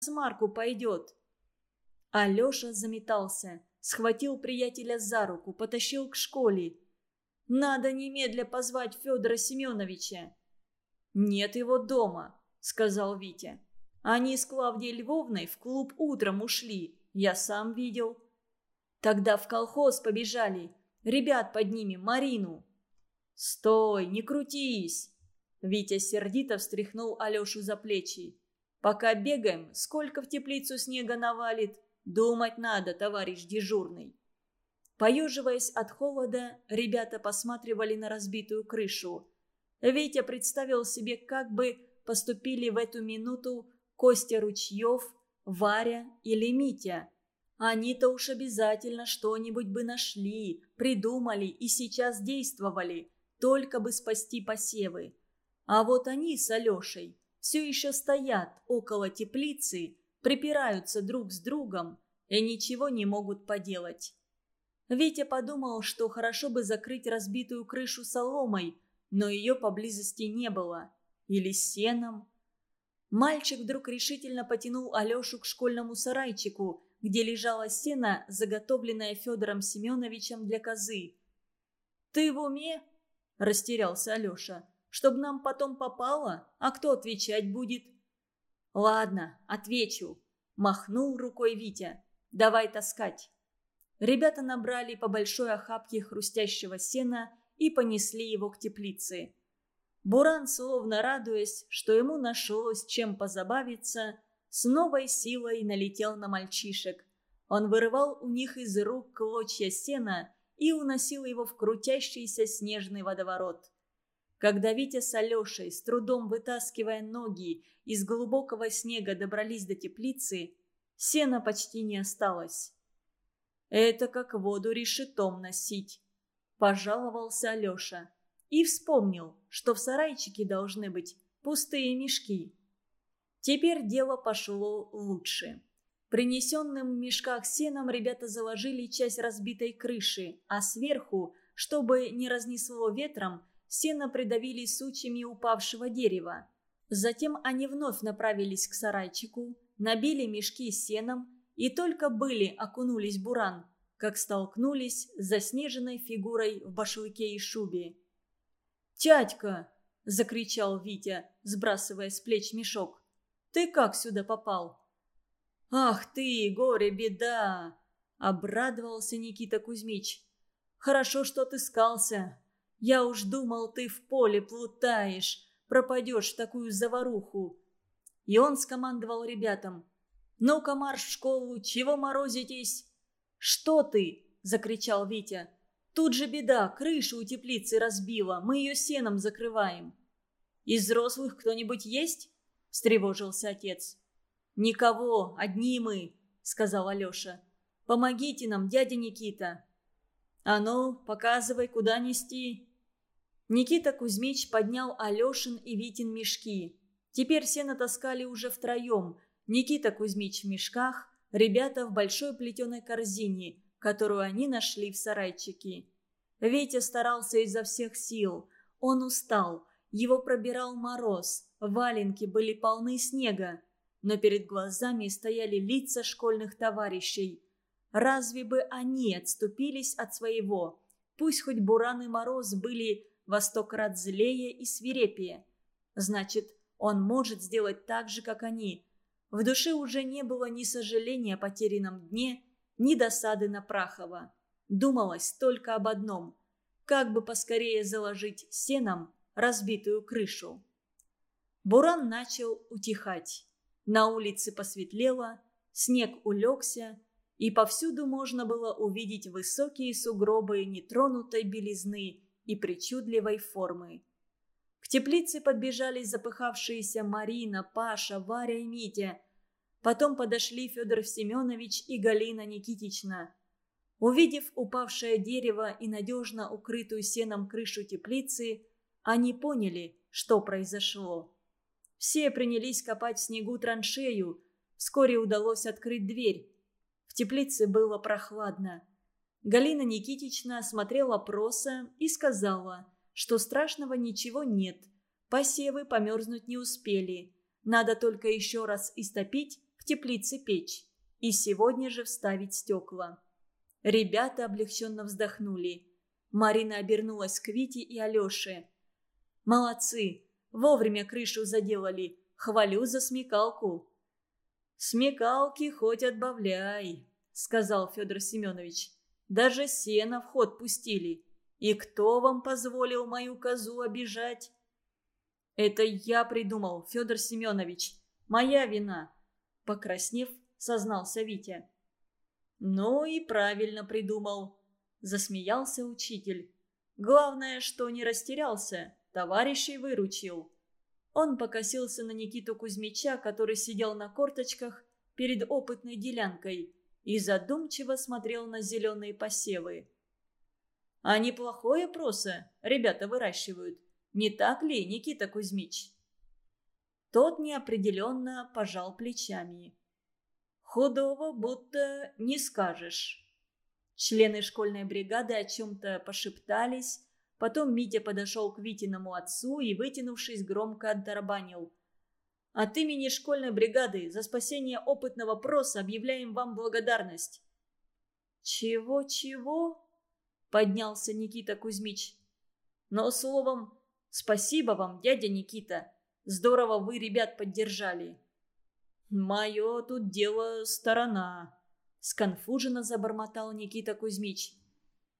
смарку пойдет». Алеша заметался, схватил приятеля за руку, потащил к школе. «Надо немедля позвать Федора Семеновича». «Нет его дома», — сказал Витя. «Они с Клавдией Львовной в клуб утром ушли, я сам видел». «Тогда в колхоз побежали. Ребят поднимем, Марину». «Стой, не крутись!» Витя сердито встряхнул Алешу за плечи. «Пока бегаем, сколько в теплицу снега навалит? Думать надо, товарищ дежурный». Поеживаясь от холода, ребята посматривали на разбитую крышу. Витя представил себе, как бы поступили в эту минуту Костя Ручьев, Варя или Митя. Они-то уж обязательно что-нибудь бы нашли, придумали и сейчас действовали, только бы спасти посевы. А вот они с Алешей все еще стоят около теплицы, припираются друг с другом и ничего не могут поделать. Витя подумал, что хорошо бы закрыть разбитую крышу соломой, но ее поблизости не было. Или сеном. Мальчик вдруг решительно потянул Алешу к школьному сарайчику, где лежало сено, заготовленное Федором Семеновичем для козы. «Ты в уме?» – растерялся Алеша. «Чтоб нам потом попало? А кто отвечать будет?» «Ладно, отвечу», – махнул рукой Витя. «Давай таскать». Ребята набрали по большой охапке хрустящего сена и понесли его к теплице. Буран, словно радуясь, что ему нашлось чем позабавиться, с новой силой налетел на мальчишек. Он вырывал у них из рук клочья сена и уносил его в крутящийся снежный водоворот. Когда Витя с Алешей, с трудом вытаскивая ноги, из глубокого снега добрались до теплицы, сена почти не осталось. «Это как воду решетом носить», – пожаловался Алеша. И вспомнил, что в сарайчике должны быть пустые мешки. Теперь дело пошло лучше. Принесенным в мешках сеном ребята заложили часть разбитой крыши, а сверху, чтобы не разнесло ветром, сено придавили сучьями упавшего дерева. Затем они вновь направились к сарайчику, набили мешки сеном и только были окунулись буран, как столкнулись с заснеженной фигурой в башлыке и шубе. «Тятька!» – закричал Витя, сбрасывая с плеч мешок. «Ты как сюда попал?» «Ах ты, горе-беда!» – обрадовался Никита Кузьмич. «Хорошо, что ты скался. Я уж думал, ты в поле плутаешь, пропадешь в такую заваруху». И он скомандовал ребятам. «Ну-ка марш в школу, чего морозитесь?» «Что ты?» – закричал Витя. Тут же беда, крышу у теплицы разбила, мы ее сеном закрываем». «Из взрослых кто-нибудь есть?» – встревожился отец. «Никого, одни мы», – сказал Алеша. «Помогите нам, дядя Никита». «А ну, показывай, куда нести». Никита Кузьмич поднял Алешин и Витин мешки. Теперь все натаскали уже втроем. Никита Кузьмич в мешках, ребята в большой плетеной корзине – которую они нашли в сарайчике. Ветя старался изо всех сил. Он устал, его пробирал мороз, валенки были полны снега, но перед глазами стояли лица школьных товарищей. Разве бы они отступились от своего? Пусть хоть буран и мороз были во сто крат злее и свирепее. Значит, он может сделать так же, как они. В душе уже не было ни сожаления о потерянном дне, ни досады на Прахова. Думалось только об одном – как бы поскорее заложить сеном разбитую крышу. Буран начал утихать. На улице посветлело, снег улегся, и повсюду можно было увидеть высокие сугробы нетронутой белизны и причудливой формы. К теплице подбежали запыхавшиеся Марина, Паша, Варя и Митя – Потом подошли Федор Семенович и Галина Никитична. Увидев упавшее дерево и надежно укрытую сеном крышу теплицы, они поняли, что произошло. Все принялись копать в снегу траншею. Вскоре удалось открыть дверь. В теплице было прохладно. Галина Никитична смотрела проса и сказала, что страшного ничего нет. Посевы померзнуть не успели. Надо только еще раз истопить в теплице печь и сегодня же вставить стекла. Ребята облегченно вздохнули. Марина обернулась к Вите и Алёше. «Молодцы! Вовремя крышу заделали. Хвалю за смекалку». «Смекалки хоть отбавляй», — сказал Федор Семенович. «Даже сено в ход пустили. И кто вам позволил мою козу обижать?» «Это я придумал, Федор Семенович. Моя вина», — покраснев, сознался Витя. «Ну и правильно придумал», – засмеялся учитель. «Главное, что не растерялся, товарищей выручил». Он покосился на Никиту Кузьмича, который сидел на корточках перед опытной делянкой и задумчиво смотрел на зеленые посевы. «А неплохое проса ребята выращивают, не так ли, Никита Кузьмич?» Тот неопределенно пожал плечами. Худого будто не скажешь. Члены школьной бригады о чем-то пошептались. Потом Митя подошел к Витиному отцу и, вытянувшись, громко отдарбанил. «От имени школьной бригады за спасение опытного проса объявляем вам благодарность». «Чего-чего?» – поднялся Никита Кузьмич. «Но словом, спасибо вам, дядя Никита. Здорово вы ребят поддержали». «Мое тут дело сторона», — сконфуженно забормотал Никита Кузьмич.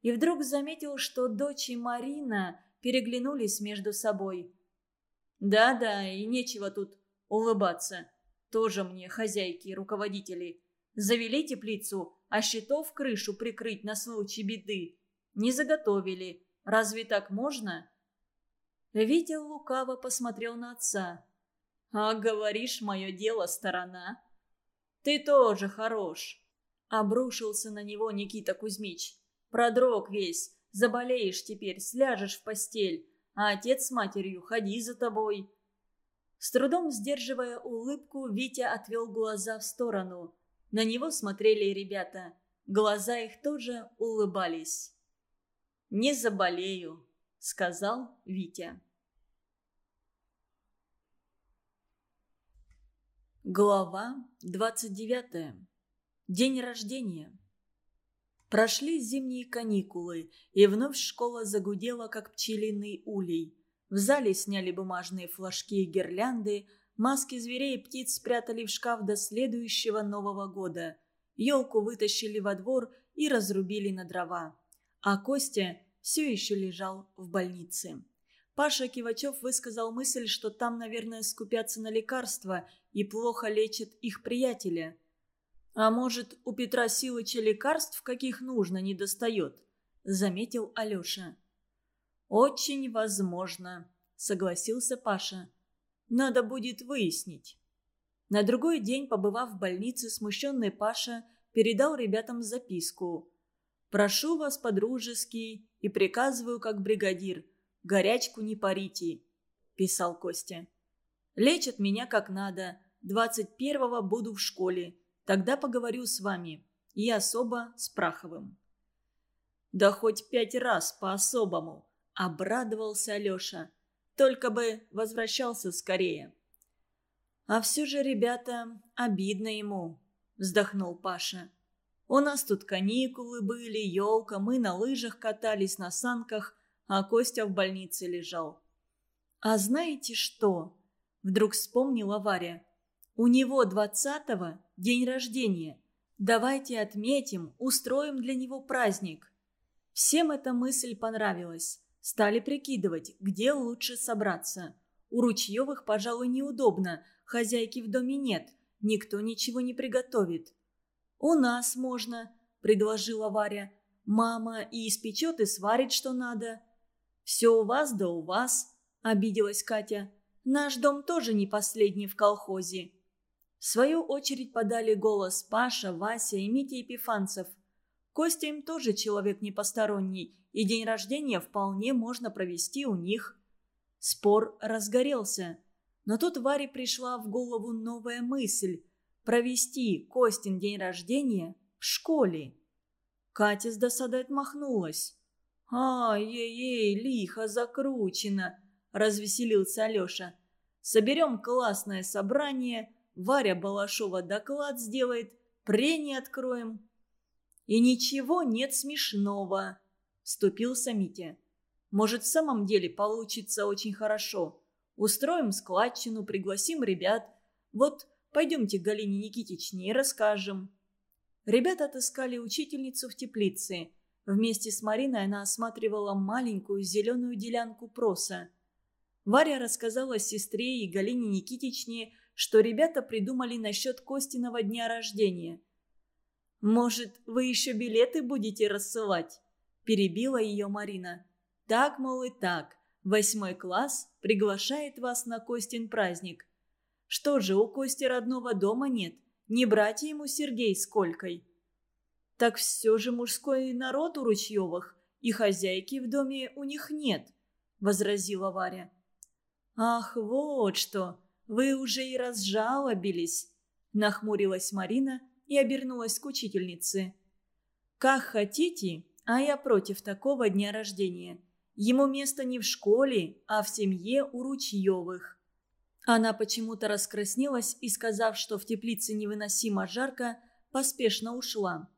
И вдруг заметил, что дочь и Марина переглянулись между собой. «Да-да, и нечего тут улыбаться. Тоже мне хозяйки и руководители. Завели теплицу, а щитов крышу прикрыть на случай беды. Не заготовили. Разве так можно?» Витя лукаво посмотрел на отца. А говоришь, мое дело сторона. Ты тоже хорош. Обрушился на него Никита Кузьмич. Продрог весь. Заболеешь теперь, сляжешь в постель. А отец с матерью ходи за тобой. С трудом сдерживая улыбку, Витя отвел глаза в сторону. На него смотрели ребята. Глаза их тоже улыбались. «Не заболею», — сказал Витя. Глава 29. День рождения. Прошли зимние каникулы, и вновь школа загудела, как пчелиный улей. В зале сняли бумажные флажки и гирлянды, маски зверей и птиц спрятали в шкаф до следующего Нового года. Елку вытащили во двор и разрубили на дрова. А Костя все еще лежал в больнице. Паша Кивачев высказал мысль, что там, наверное, скупятся на лекарства и плохо лечат их приятеля. «А может, у Петра Силыча лекарств, каких нужно, не достает?» – заметил Алеша. «Очень возможно», – согласился Паша. «Надо будет выяснить». На другой день, побывав в больнице, смущенный Паша передал ребятам записку. «Прошу вас по-дружески и приказываю как бригадир – горячку не парите», – писал Костя. «Лечат меня как надо. Двадцать первого буду в школе. Тогда поговорю с вами. И особо с Праховым». «Да хоть пять раз по-особому», – обрадовался Алеша. «Только бы возвращался скорее». «А все же, ребята, обидно ему», – вздохнул Паша. «У нас тут каникулы были, елка, мы на лыжах катались, на санках, а Костя в больнице лежал. «А знаете что?» – вдруг вспомнила Варя. «У него двадцатого день рождения. Давайте отметим, устроим для него праздник». Всем эта мысль понравилась. Стали прикидывать, где лучше собраться. У Ручьевых, пожалуй, неудобно, хозяйки в доме нет, никто ничего не приготовит. «У нас можно», – предложила Варя. «Мама и испечет, и сварит, что надо». «Все у вас да у вас», – обиделась Катя. «Наш дом тоже не последний в колхозе». В свою очередь подали голос Паша, Вася и Митя Епифанцев. Костя им тоже человек непосторонний, и день рождения вполне можно провести у них. Спор разгорелся. Но тут Варе пришла в голову новая мысль – провести Костин день рождения в школе. Катя с досадой отмахнулась. «Ай-ей-ей, лихо закручено!» – развеселился Алеша. «Соберем классное собрание, Варя Балашова доклад сделает, прение откроем». «И ничего нет смешного», – вступился Митя. «Может, в самом деле получится очень хорошо. Устроим складчину, пригласим ребят. Вот пойдемте к Галине Никитичне и расскажем». Ребята отыскали учительницу в теплице. Вместе с Мариной она осматривала маленькую зеленую делянку проса. Варя рассказала сестре и Галине Никитичне, что ребята придумали насчет Костиного дня рождения. «Может, вы еще билеты будете рассылать?» – перебила ее Марина. «Так, мол, и так. Восьмой класс приглашает вас на Костин праздник. Что же, у Кости родного дома нет. Не братья ему Сергей с Колькой. Так все же мужской народ у Ручьевых, и хозяйки в доме у них нет, возразила Варя. Ах, вот что, вы уже и разжалобились, нахмурилась Марина и обернулась к учительнице. Как хотите, а я против такого дня рождения. Ему место не в школе, а в семье у Ручьевых. Она почему-то раскраснелась и, сказав, что в теплице невыносимо жарко, поспешно ушла.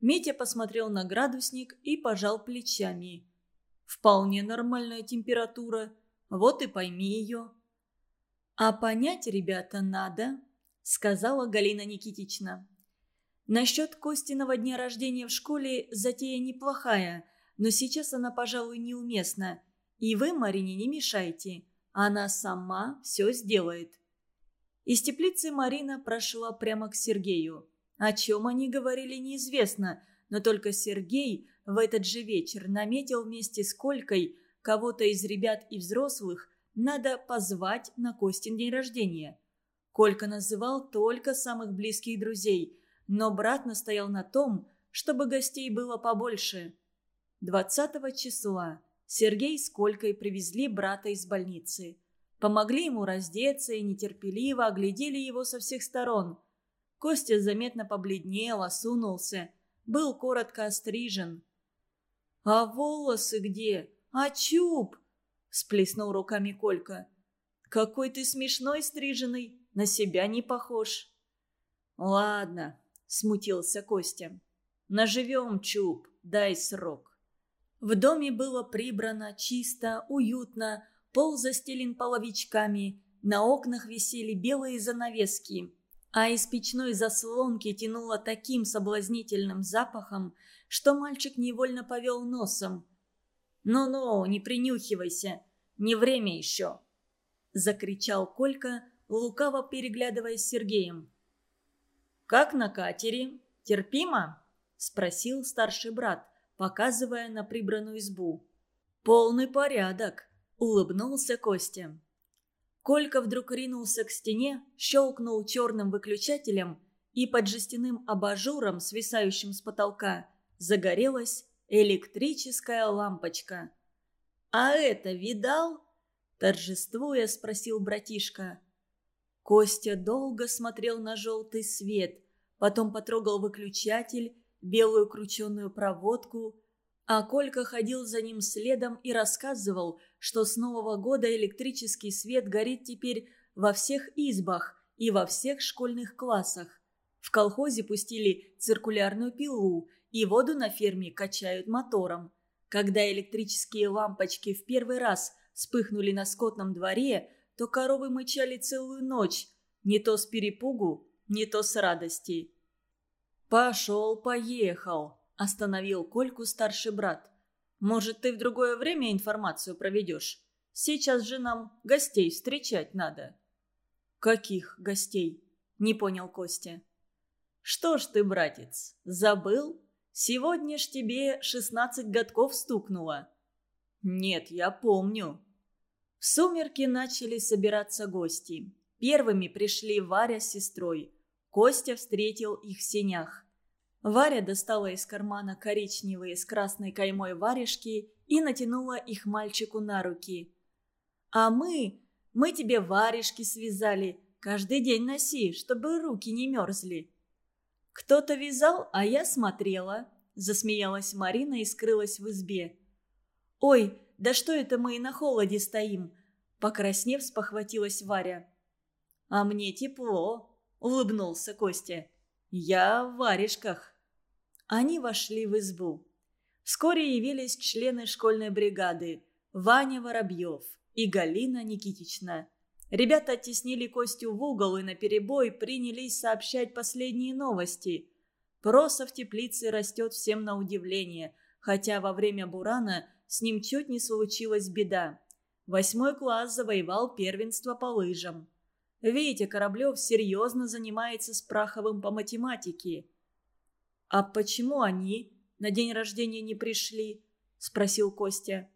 Митя посмотрел на градусник и пожал плечами. «Вполне нормальная температура. Вот и пойми ее». «А понять, ребята, надо», — сказала Галина Никитична. «Насчет Костиного дня рождения в школе затея неплохая, но сейчас она, пожалуй, неуместна. И вы, Марине, не мешайте. Она сама все сделает. Из теплицы Марина прошла прямо к Сергею. О чем они говорили, неизвестно, но только Сергей в этот же вечер наметил вместе с Колькой кого-то из ребят и взрослых надо позвать на Костин день рождения. Колька называл только самых близких друзей, но брат настоял на том, чтобы гостей было побольше. 20 числа Сергей с Колькой привезли брата из больницы. Помогли ему раздеться и нетерпеливо оглядели его со всех сторон. Костя заметно побледнел, осунулся, был коротко острижен. «А волосы где? А чуб?» – сплеснул руками Колька. «Какой ты смешной стриженный, на себя не похож». «Ладно», – смутился Костя. «Наживем чуб, дай срок». В доме было прибрано, чисто, уютно, пол застелен половичками, на окнах висели белые занавески, а из печной заслонки тянуло таким соблазнительным запахом, что мальчик невольно повел носом. «Ну-ну, не принюхивайся, не время еще!» – закричал Колька, лукаво переглядываясь с Сергеем. «Как на катере? Терпимо?» – спросил старший брат – показывая на прибранную избу. «Полный порядок», — улыбнулся Костя. Колька вдруг ринулся к стене, щелкнул черным выключателем, и под жестяным абажуром, свисающим с потолка, загорелась электрическая лампочка. «А это видал?» – торжествуя спросил братишка. Костя долго смотрел на желтый свет, потом потрогал выключатель белую крученную проводку, а Колька ходил за ним следом и рассказывал, что с Нового года электрический свет горит теперь во всех избах и во всех школьных классах. В колхозе пустили циркулярную пилу, и воду на ферме качают мотором. Когда электрические лампочки в первый раз вспыхнули на скотном дворе, то коровы мычали целую ночь, не то с перепугу, не то с радости. «Пошел, поехал», – остановил Кольку старший брат. «Может, ты в другое время информацию проведешь? Сейчас же нам гостей встречать надо». «Каких гостей?» – не понял Костя. «Что ж ты, братец, забыл? Сегодня ж тебе шестнадцать годков стукнуло». «Нет, я помню». В сумерки начали собираться гости. Первыми пришли Варя с сестрой – Костя встретил их в сенях. Варя достала из кармана коричневые с красной каймой варежки и натянула их мальчику на руки. «А мы, мы тебе варежки связали. Каждый день носи, чтобы руки не мерзли». «Кто-то вязал, а я смотрела», – засмеялась Марина и скрылась в избе. «Ой, да что это мы и на холоде стоим?» – покраснев, спохватилась Варя. «А мне тепло», — улыбнулся Костя. «Я в варежках». Они вошли в избу. Вскоре явились члены школьной бригады Ваня Воробьев и Галина Никитична. Ребята оттеснили Костю в угол и наперебой принялись сообщать последние новости. Проса в теплице растет всем на удивление, хотя во время бурана с ним чуть не случилась беда. Восьмой класс завоевал первенство по лыжам. Витя Кораблев серьезно занимается с Праховым по математике. «А почему они на день рождения не пришли?» – спросил Костя.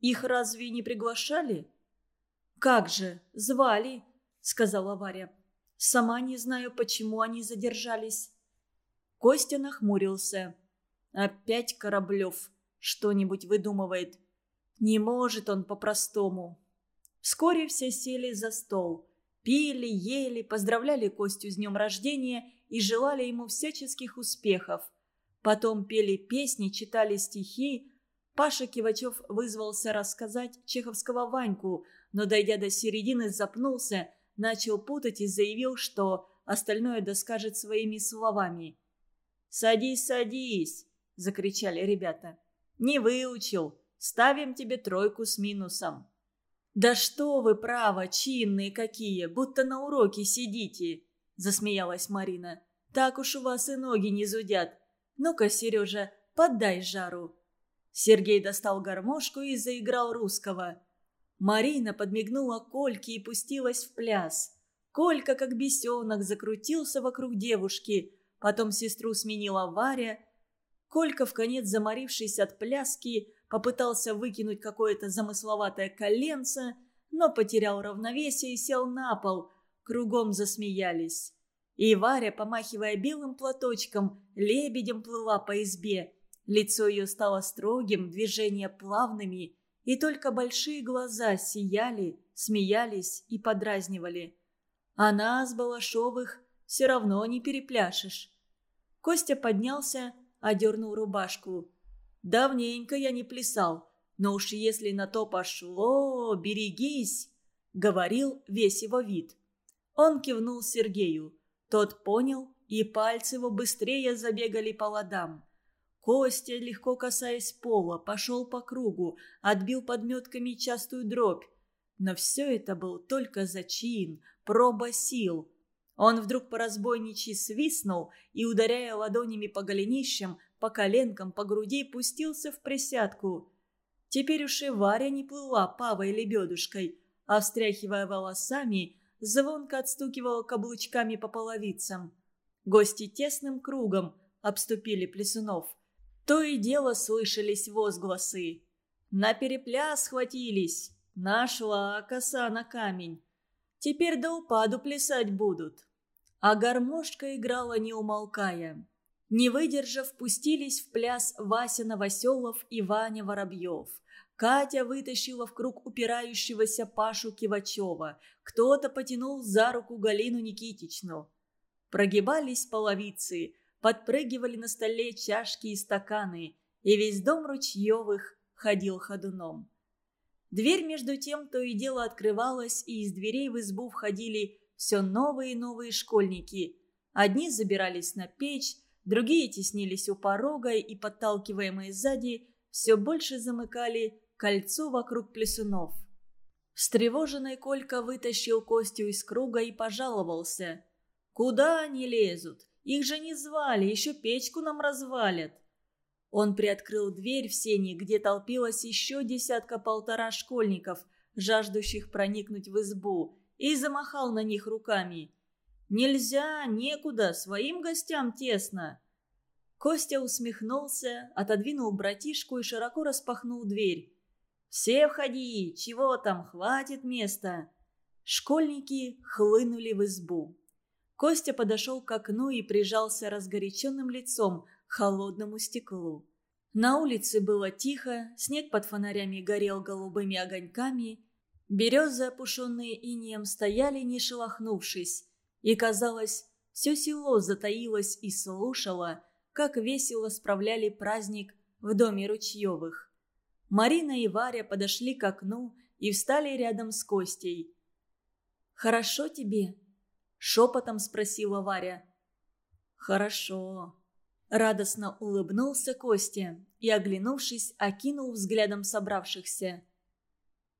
«Их разве не приглашали?» «Как же, звали», — сказала Варя. «Сама не знаю, почему они задержались». Костя нахмурился. «Опять Кораблев что-нибудь выдумывает. Не может он по-простому». Вскоре все сели за стол. Пили, ели, поздравляли Костю с днем рождения и желали ему всяческих успехов. Потом пели песни, читали стихи. Паша Кивачев вызвался рассказать чеховского Ваньку – но, дойдя до середины, запнулся, начал путать и заявил, что остальное доскажет своими словами. «Садись, садись!» – закричали ребята. «Не выучил. Ставим тебе тройку с минусом». «Да что вы, право, чинные какие, будто на уроке сидите!» – засмеялась Марина. «Так уж у вас и ноги не зудят. Ну-ка, Сережа, поддай жару». Сергей достал гармошку и заиграл русского. Марина подмигнула Кольке и пустилась в пляс. Колька, как бесенок, закрутился вокруг девушки. Потом сестру сменила Варя. Колька, в конец заморившись от пляски, попытался выкинуть какое-то замысловатое коленце, но потерял равновесие и сел на пол. Кругом засмеялись. И Варя, помахивая белым платочком, лебедем плыла по избе. Лицо ее стало строгим, движения плавными – и только большие глаза сияли, смеялись и подразнивали. А нас, Балашовых, все равно не перепляшешь. Костя поднялся, одернул рубашку. «Давненько я не плясал, но уж если на то пошло, берегись!» — говорил весь его вид. Он кивнул Сергею. Тот понял, и пальцы его быстрее забегали по ладам. Костя, легко касаясь пола, пошел по кругу, отбил подметками частую дробь. Но все это был только зачин, проба сил. Он вдруг по разбойничьи свистнул и, ударяя ладонями по голенищам, по коленкам, по груди, пустился в присядку. Теперь уж и Варя не плыла павой лебедушкой, а, встряхивая волосами, звонко отстукивала каблучками по половицам. Гости тесным кругом обступили Плесунов – то и дело слышались возгласы. На перепляс схватились, нашла коса на камень. Теперь до упаду плясать будут. А гармошка играла не умолкая. Не выдержав, пустились в пляс Вася Новоселов и Ваня Воробьев. Катя вытащила в круг упирающегося Пашу Кивачева. Кто-то потянул за руку Галину Никитичну. Прогибались половицы – подпрыгивали на столе чашки и стаканы, и весь дом ручьевых ходил ходуном. Дверь между тем то и дело открывалась, и из дверей в избу входили все новые и новые школьники. Одни забирались на печь, другие теснились у порога и, подталкиваемые сзади, все больше замыкали кольцо вокруг плесунов. Встревоженный Колька вытащил Костю из круга и пожаловался. «Куда они лезут? Их же не звали, еще печку нам развалят». Он приоткрыл дверь в сени, где толпилось еще десятка-полтора школьников, жаждущих проникнуть в избу, и замахал на них руками. «Нельзя, некуда, своим гостям тесно». Костя усмехнулся, отодвинул братишку и широко распахнул дверь. «Все входи! Чего там, хватит места!» Школьники хлынули в избу. Костя подошел к окну и прижался разгоряченным лицом холодному стеклу. На улице было тихо, снег под фонарями горел голубыми огоньками, березы, опушенные инеем, стояли, не шелохнувшись, и, казалось, все село затаилось и слушало, как весело справляли праздник в доме Ручьевых. Марина и Варя подошли к окну и встали рядом с Костей. «Хорошо тебе?» Шепотом спросила Варя. «Хорошо». Радостно улыбнулся Костя и, оглянувшись, окинул взглядом собравшихся.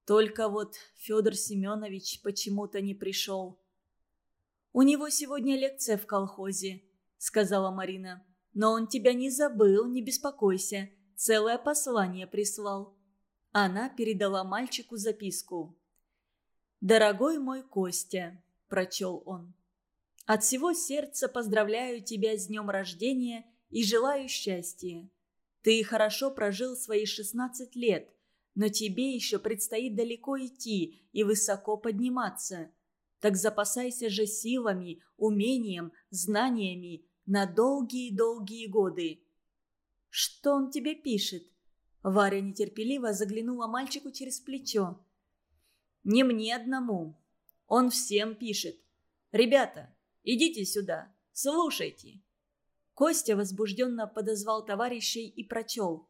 Только вот Федор Семенович почему-то не пришел. «У него сегодня лекция в колхозе», — сказала Марина. «Но он тебя не забыл, не беспокойся. Целое послание прислал». Она передала мальчику записку. «Дорогой мой Костя», — прочел он. «От всего сердца поздравляю тебя с днем рождения и желаю счастья. Ты хорошо прожил свои 16 лет, но тебе еще предстоит далеко идти и высоко подниматься. Так запасайся же силами, умением, знаниями на долгие-долгие годы. «Что он тебе пишет?» Варя нетерпеливо заглянула мальчику через плечо. «Не мне одному. Он всем пишет. Ребята, идите сюда, слушайте». Костя возбужденно подозвал товарищей и прочел.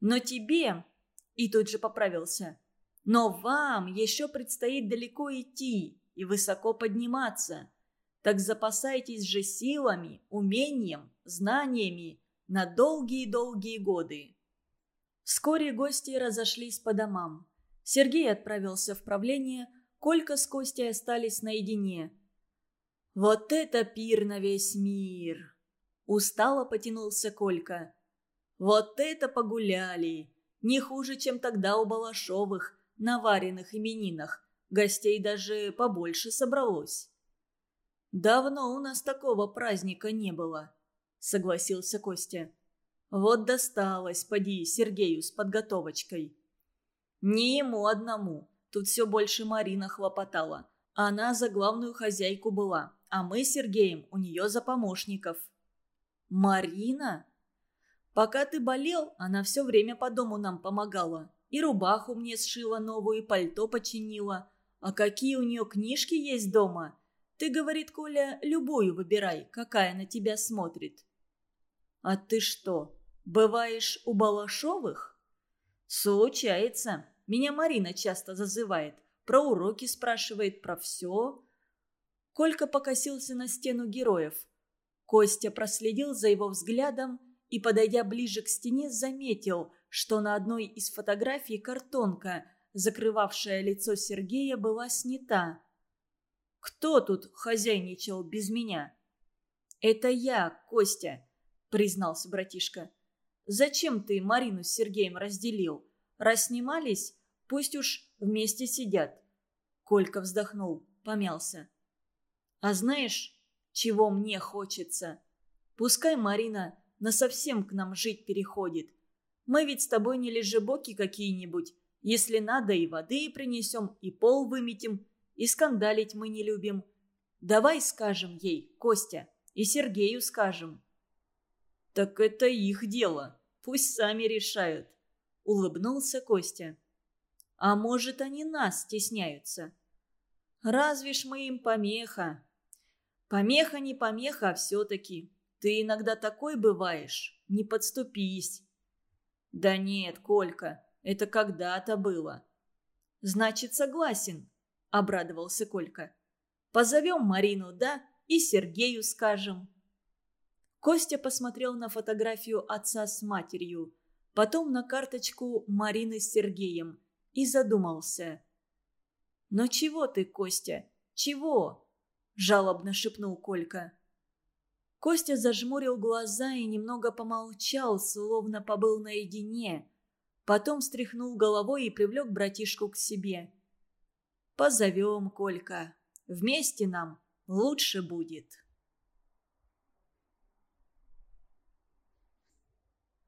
«Но тебе и тут же поправился. «Но вам еще предстоит далеко идти и высоко подниматься. Так запасайтесь же силами, умением, знаниями на долгие-долгие годы». Вскоре гости разошлись по домам. Сергей отправился в правление, Колька с Костей остались наедине. «Вот это пир на весь мир!» Устало потянулся Колька. «Вот это погуляли! Не хуже, чем тогда у Балашовых, на вареных именинах. Гостей даже побольше собралось. «Давно у нас такого праздника не было», — согласился Костя. «Вот досталось, поди, Сергею с подготовочкой». «Не ему одному. Тут все больше Марина хлопотала. Она за главную хозяйку была, а мы с Сергеем у нее за помощников». «Марина?» Пока ты болел, она все время по дому нам помогала. И рубаху мне сшила новую, и пальто починила. А какие у нее книжки есть дома? Ты, говорит Коля, любую выбирай, какая на тебя смотрит. А ты что, бываешь у Балашовых? Случается. Меня Марина часто зазывает. Про уроки спрашивает, про все. Колька покосился на стену героев. Костя проследил за его взглядом и, подойдя ближе к стене, заметил, что на одной из фотографий картонка, закрывавшая лицо Сергея, была снята. «Кто тут хозяйничал без меня?» «Это я, Костя», — признался братишка. «Зачем ты Марину с Сергеем разделил? Раз снимались, пусть уж вместе сидят». Колька вздохнул, помялся. «А знаешь, чего мне хочется? Пускай Марина насовсем к нам жить переходит. Мы ведь с тобой не лежебоки какие-нибудь. Если надо, и воды принесем, и пол выметим, и скандалить мы не любим. Давай скажем ей, Костя, и Сергею скажем». «Так это их дело. Пусть сами решают», — улыбнулся Костя. «А может, они нас стесняются?» «Разве ж мы им помеха?» «Помеха не помеха, а все-таки. Ты иногда такой бываешь, не подступись». «Да нет, Колька, это когда-то было». «Значит, согласен», — обрадовался Колька. «Позовем Марину, да, и Сергею скажем». Костя посмотрел на фотографию отца с матерью, потом на карточку Марины с Сергеем и задумался. «Но чего ты, Костя, чего?» – жалобно шепнул Колька. Костя зажмурил глаза и немного помолчал, словно побыл наедине. Потом встряхнул головой и привлек братишку к себе. «Позовем, Колька. Вместе нам лучше будет».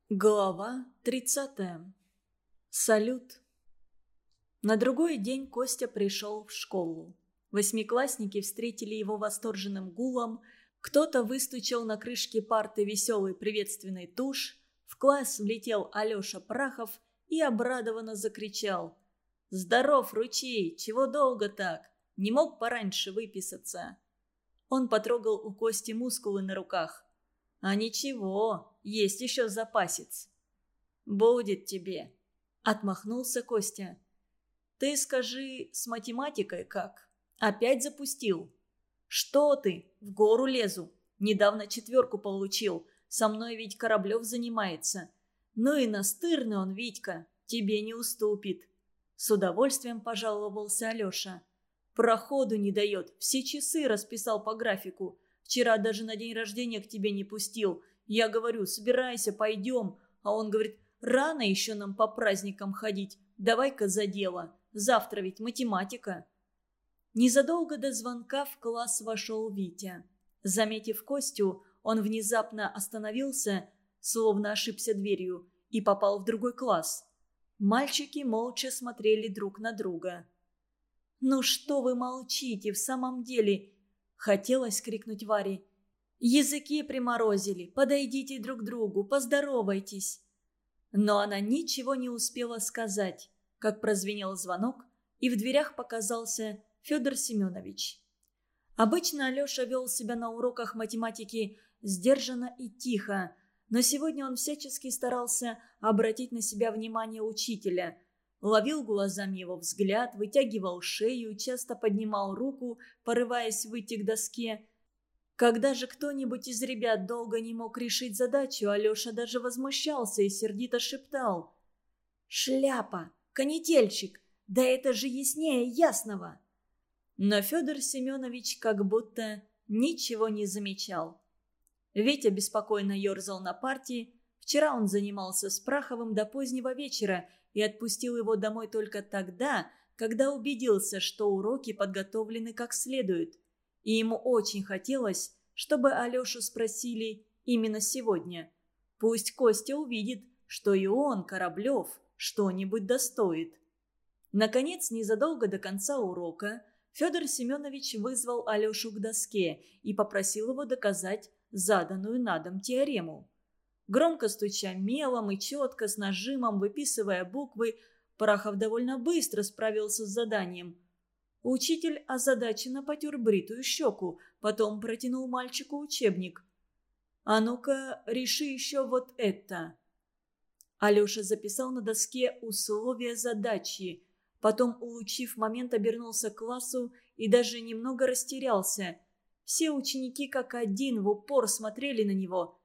Глава тридцатая. Салют. На другой день Костя пришел в школу. Восьмиклассники встретили его восторженным гулом – кто-то выстучил на крышке парты веселый приветственный тушь, в класс влетел Алеша Прахов и обрадованно закричал. «Здоров, ручей! Чего долго так? Не мог пораньше выписаться?» Он потрогал у Кости мускулы на руках. «А ничего, есть еще запасец». «Будет тебе», — отмахнулся Костя. «Ты скажи, с математикой как? Опять запустил?» «Что ты? В гору лезу. Недавно четверку получил. Со мной ведь Кораблев занимается. Ну и настырный он, Витька, тебе не уступит». С удовольствием пожаловался Алеша. «Проходу не дает, все часы расписал по графику. Вчера даже на день рождения к тебе не пустил. Я говорю, собирайся, пойдем. А он говорит, рано еще нам по праздникам ходить. Давай-ка за дело. Завтра ведь математика. Незадолго до звонка в класс вошел Витя. Заметив Костю, он внезапно остановился, словно ошибся дверью, и попал в другой класс. Мальчики молча смотрели друг на друга. «Ну что вы молчите, в самом деле?» Хотелось крикнуть Варе. «Языки приморозили, подойдите друг к другу, поздоровайтесь!» Но она ничего не успела сказать, как прозвенел звонок, и в дверях показался Федор Семенович. Обычно Алеша вел себя на уроках математики сдержанно и тихо, но сегодня он всячески старался обратить на себя внимание учителя. Ловил глазами его взгляд, вытягивал шею, часто поднимал руку, порываясь выйти к доске. Когда же кто-нибудь из ребят долго не мог решить задачу, Алеша даже возмущался и сердито шептал. «Шляпа! Конетельщик! Да это же яснее ясного!» Но Федор Семенович как будто ничего не замечал. Витя беспокойно ерзал на партии. Вчера он занимался с Праховым до позднего вечера и отпустил его домой только тогда, когда убедился, что уроки подготовлены как следует. И ему очень хотелось, чтобы Алешу спросили именно сегодня. Пусть Костя увидит, что и он, Кораблев, что-нибудь достоит. Наконец, незадолго до конца урока, Федор Семенович вызвал Алешу к доске и попросил его доказать заданную на дом теорему. Громко стуча мелом и четко с нажимом, выписывая буквы, Парахов довольно быстро справился с заданием. Учитель озадаченно потер бритую щеку, потом протянул мальчику учебник. «А ну-ка, реши еще вот это». Алеша записал на доске условия задачи – Потом, улучив момент, обернулся к классу и даже немного растерялся. Все ученики как один в упор смотрели на него.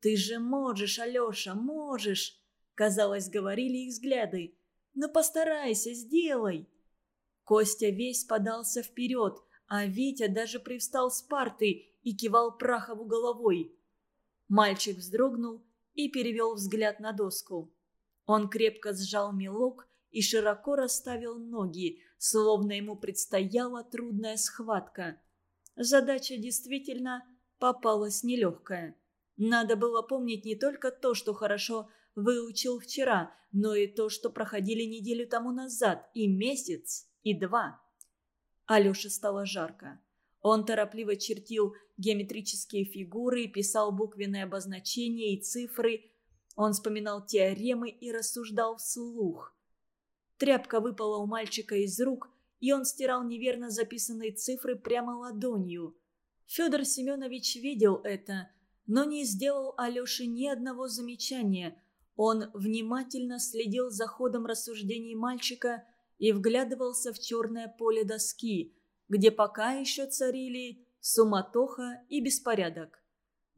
«Ты же можешь, Алеша, можешь!» Казалось, говорили их взгляды. «Ну постарайся, сделай!» Костя весь подался вперед, а Витя даже привстал с парты и кивал Прахову головой. Мальчик вздрогнул и перевел взгляд на доску. Он крепко сжал мелок и широко расставил ноги, словно ему предстояла трудная схватка. Задача действительно попалась нелегкая. Надо было помнить не только то, что хорошо выучил вчера, но и то, что проходили неделю тому назад, и месяц, и два. Алёше стало жарко. Он торопливо чертил геометрические фигуры, писал буквенные обозначения и цифры. Он вспоминал теоремы и рассуждал вслух. Тряпка выпала у мальчика из рук, и он стирал неверно записанные цифры прямо ладонью. Федор Семенович видел это, но не сделал Алёше ни одного замечания. Он внимательно следил за ходом рассуждений мальчика и вглядывался в черное поле доски, где пока еще царили суматоха и беспорядок.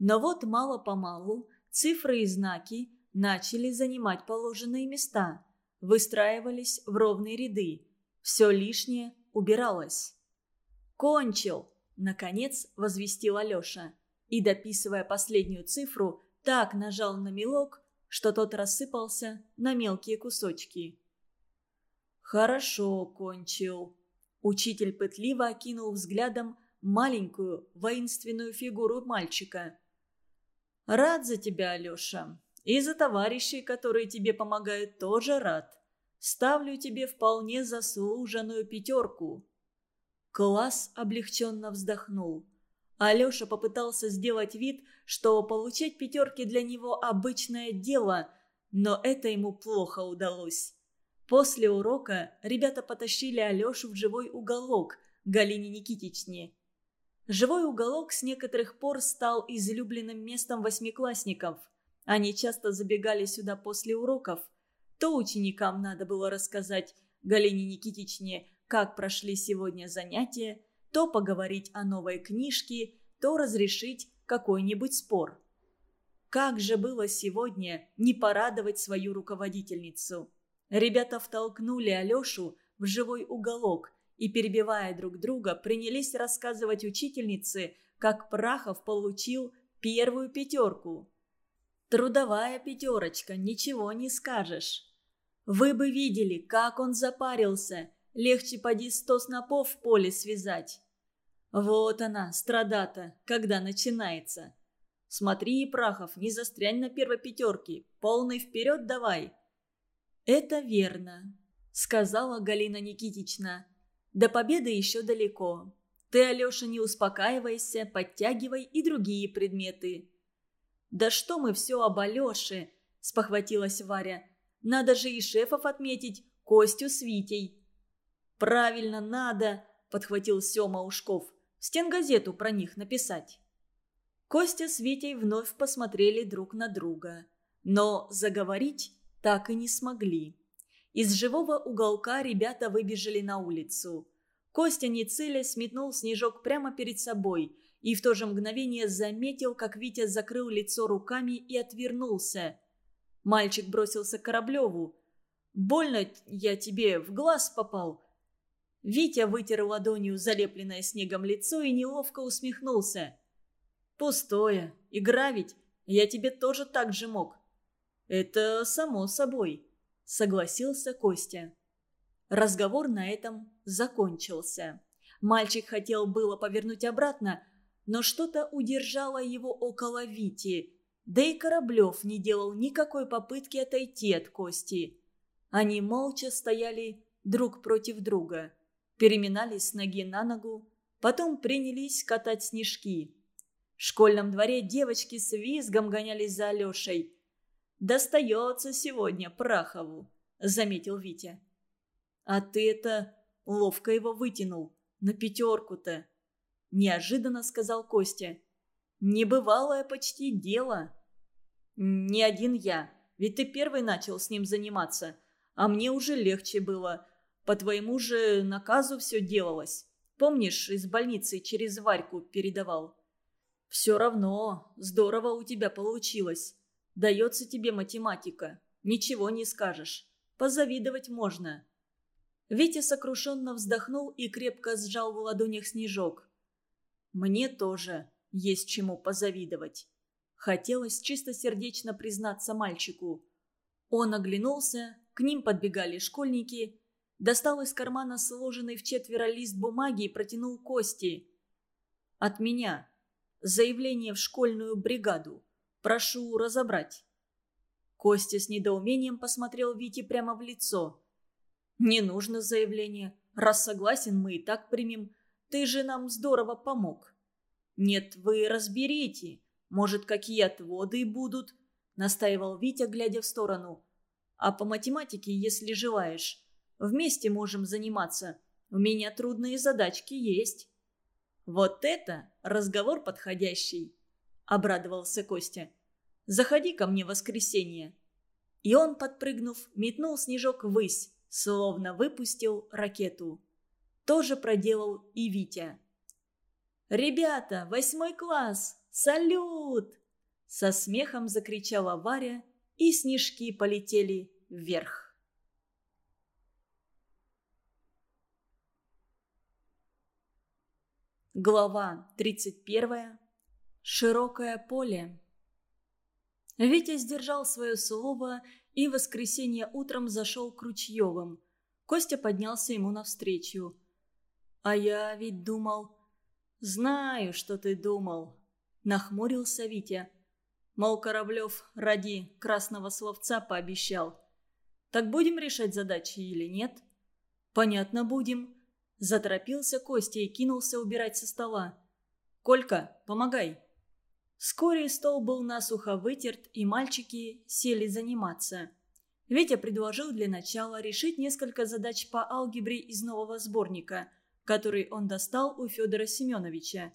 Но вот мало-помалу цифры и знаки начали занимать положенные места – выстраивались в ровные ряды. Все лишнее убиралось. «Кончил!» – наконец возвестил Алеша. И, дописывая последнюю цифру, так нажал на мелок, что тот рассыпался на мелкие кусочки. «Хорошо кончил». Учитель пытливо окинул взглядом маленькую воинственную фигуру мальчика. «Рад за тебя, Алеша. И за товарищей, которые тебе помогают, тоже рад. Ставлю тебе вполне заслуженную пятерку». Класс облегченно вздохнул. Алеша попытался сделать вид, что получать пятерки для него обычное дело, но это ему плохо удалось. После урока ребята потащили Алешу в живой уголок Галине Никитичне. Живой уголок с некоторых пор стал излюбленным местом восьмиклассников – они часто забегали сюда после уроков. То ученикам надо было рассказать Галине Никитичне, как прошли сегодня занятия, то поговорить о новой книжке, то разрешить какой-нибудь спор. Как же было сегодня не порадовать свою руководительницу? Ребята втолкнули Алешу в живой уголок и, перебивая друг друга, принялись рассказывать учительнице, как Прахов получил первую пятерку. Трудовая пятерочка, ничего не скажешь. Вы бы видели, как он запарился. Легче поди сто снопов в поле связать. Вот она, страдата, когда начинается. Смотри, Прахов, не застрянь на первой пятерке. Полный вперед давай. Это верно, сказала Галина Никитична. До победы еще далеко. Ты, Алеша, не успокаивайся, подтягивай и другие предметы. «Да что мы все об Алёше?» – спохватилась Варя. «Надо же и шефов отметить, Костю с Витей». «Правильно, надо», – подхватил Сёма Ушков. «В стенгазету про них написать». Костя с Витей вновь посмотрели друг на друга. Но заговорить так и не смогли. Из живого уголка ребята выбежали на улицу. Костя, не целясь, сметнул снежок прямо перед собой и в то же мгновение заметил, как Витя закрыл лицо руками и отвернулся. Мальчик бросился к Кораблеву. «Больно я тебе в глаз попал». Витя вытер ладонью залепленное снегом лицо и неловко усмехнулся. «Пустое. Игра ведь. Я тебе тоже так же мог». «Это само собой», — согласился Костя. Разговор на этом закончился. Мальчик хотел было повернуть обратно, но что-то удержало его около Вити. Да и Кораблев не делал никакой попытки отойти от Кости. Они молча стояли друг против друга, переминались с ноги на ногу, потом принялись катать снежки. В школьном дворе девочки с визгом гонялись за Алешей. «Достается сегодня Прахову», — заметил Витя. «А ты это ловко его вытянул, на пятерку-то», неожиданно сказал Костя. «Небывалое почти дело». «Не один я, ведь ты первый начал с ним заниматься, а мне уже легче было. По твоему же наказу все делалось. Помнишь, из больницы через Варьку передавал?» «Все равно, здорово у тебя получилось. Дается тебе математика, ничего не скажешь. Позавидовать можно». Витя сокрушенно вздохнул и крепко сжал в ладонях снежок. Мне тоже есть чему позавидовать. Хотелось чистосердечно признаться мальчику. Он оглянулся, к ним подбегали школьники, достал из кармана сложенный в четверо лист бумаги и протянул Кости. «От меня. Заявление в школьную бригаду. Прошу разобрать». Костя с недоумением посмотрел Вите прямо в лицо. «Не нужно заявление. Раз согласен, мы и так примем. Ты же нам здорово помог». «Нет, вы разберите. Может, какие отводы будут?» – настаивал Витя, глядя в сторону. «А по математике, если желаешь. Вместе можем заниматься. У меня трудные задачки есть». «Вот это разговор подходящий», – обрадовался Костя. «Заходи ко мне в воскресенье». И он, подпрыгнув, метнул снежок ввысь, словно выпустил ракету тоже проделал и Витя. «Ребята, восьмой класс! Салют!» Со смехом закричала Варя, и снежки полетели вверх. Глава 31. Широкое поле. Витя сдержал свое слово и в воскресенье утром зашел к Ручьевым. Костя поднялся ему навстречу. «А я ведь думал...» «Знаю, что ты думал», — нахмурился Витя. Мол, Кораблев ради красного словца пообещал. «Так будем решать задачи или нет?» «Понятно, будем», — заторопился Костя и кинулся убирать со стола. «Колька, помогай». Вскоре стол был насухо вытерт, и мальчики сели заниматься. Витя предложил для начала решить несколько задач по алгебре из нового сборника — который он достал у Федора Семеновича.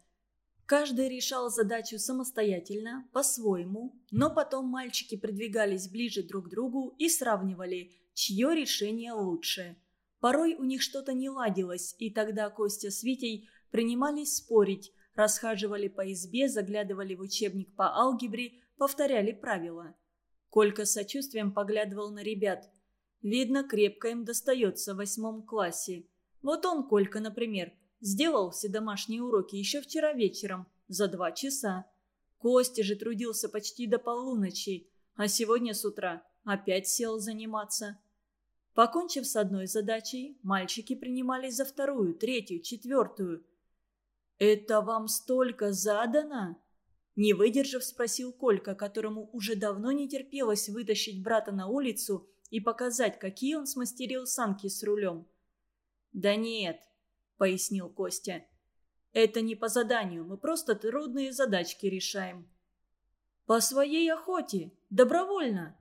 Каждый решал задачу самостоятельно, по-своему, но потом мальчики придвигались ближе друг к другу и сравнивали, чье решение лучше. Порой у них что-то не ладилось, и тогда Костя с Витей принимались спорить, расхаживали по избе, заглядывали в учебник по алгебре, повторяли правила. Колька с сочувствием поглядывал на ребят. Видно, крепко им достается в восьмом классе. Вот он, Колька, например, сделал все домашние уроки еще вчера вечером, за два часа. Костя же трудился почти до полуночи, а сегодня с утра опять сел заниматься. Покончив с одной задачей, мальчики принимались за вторую, третью, четвертую. «Это вам столько задано?» Не выдержав, спросил Колька, которому уже давно не терпелось вытащить брата на улицу и показать, какие он смастерил санки с рулем. «Да нет», — пояснил Костя. «Это не по заданию, мы просто трудные задачки решаем». «По своей охоте, добровольно»,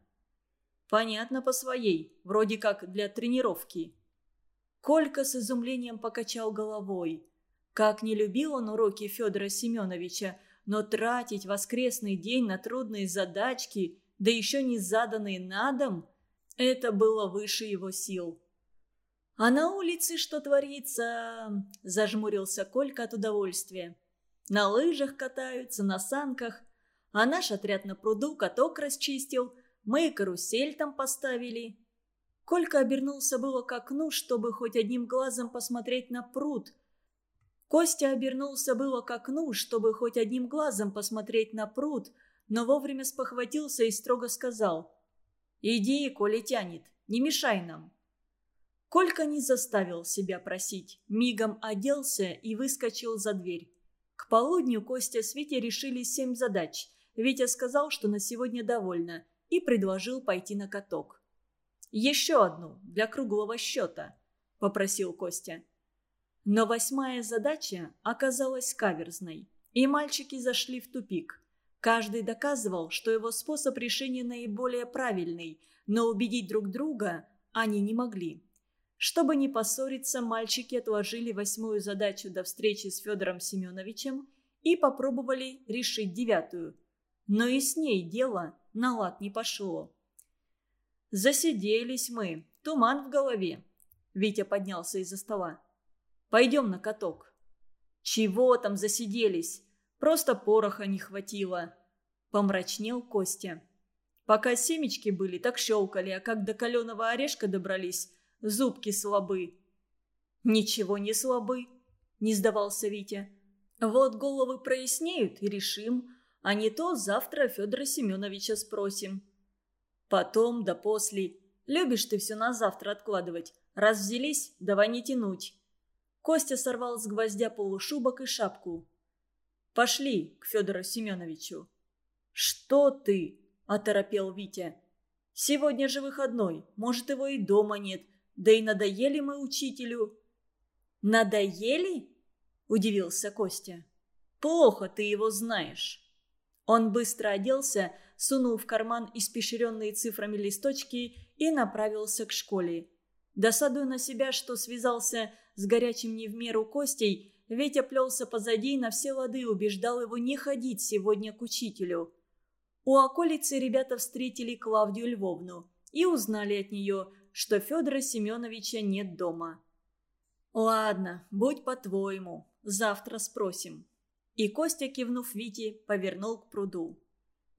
Понятно по своей, вроде как для тренировки. Колька с изумлением покачал головой. Как не любил он уроки Федора Семеновича, но тратить воскресный день на трудные задачки, да еще не заданные на дом, это было выше его сил. «А на улице что творится?» – зажмурился Колька от удовольствия. «На лыжах катаются, на санках, а наш отряд на пруду каток расчистил – мы карусель там поставили». Колька обернулся было к окну, чтобы хоть одним глазом посмотреть на пруд. Костя обернулся было к окну, чтобы хоть одним глазом посмотреть на пруд, но вовремя спохватился и строго сказал «Иди, коли тянет, не мешай нам». Колька не заставил себя просить, мигом оделся и выскочил за дверь. К полудню Костя с Витей решили семь задач. Витя сказал, что на сегодня довольно – и предложил пойти на каток. «Еще одну, для круглого счета», – попросил Костя. Но восьмая задача оказалась каверзной, и мальчики зашли в тупик. Каждый доказывал, что его способ решения наиболее правильный, но убедить друг друга они не могли. Чтобы не поссориться, мальчики отложили восьмую задачу до встречи с Федором Семеновичем и попробовали решить девятую. Но и с ней дело на лад не пошло. «Засиделись мы, туман в голове», — Витя поднялся из-за стола. «Пойдем на каток». «Чего там засиделись? Просто пороха не хватило», — помрачнел Костя. «Пока семечки были, так щелкали, а как до каленого орешка добрались, зубки слабы». «Ничего не слабы», — не сдавался Витя. «Вот головы прояснеют и решим, а не то завтра Федора Семеновича спросим. Потом да после. Любишь ты все на завтра откладывать. Раз взялись, давай не тянуть. Костя сорвал с гвоздя полушубок и шапку. «Пошли к Федору Семеновичу». «Что ты?» – оторопел Витя. «Сегодня же выходной, может, его и дома нет, да и надоели мы учителю». «Надоели?» – удивился Костя. «Плохо ты его знаешь». Он быстро оделся, сунул в карман испещренные цифрами листочки и направился к школе. Досадуя на себя, что связался с горячим не в меру Костей, Ветя плелся позади и на все лады убеждал его не ходить сегодня к учителю. У околицы ребята встретили Клавдию Львовну и узнали от нее, что Федора Семеновича нет дома. «Ладно, будь по-твоему, завтра спросим», и Костя, кивнув Вите, повернул к пруду.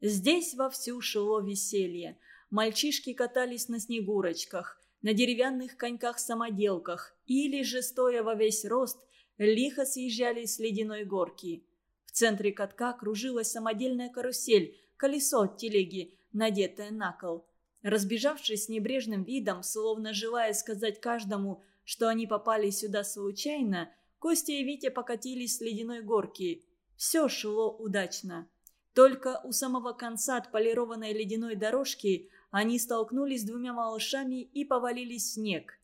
Здесь вовсю шло веселье. Мальчишки катались на снегурочках, на деревянных коньках-самоделках или же, стоя во весь рост, лихо съезжали с ледяной горки. В центре катка кружилась самодельная карусель, колесо от телеги, надетое на кол. Разбежавшись с небрежным видом, словно желая сказать каждому, что они попали сюда случайно, Костя и Витя покатились с ледяной горки. Все шло удачно. Только у самого конца отполированной ледяной дорожки они столкнулись с двумя малышами и повалились в снег.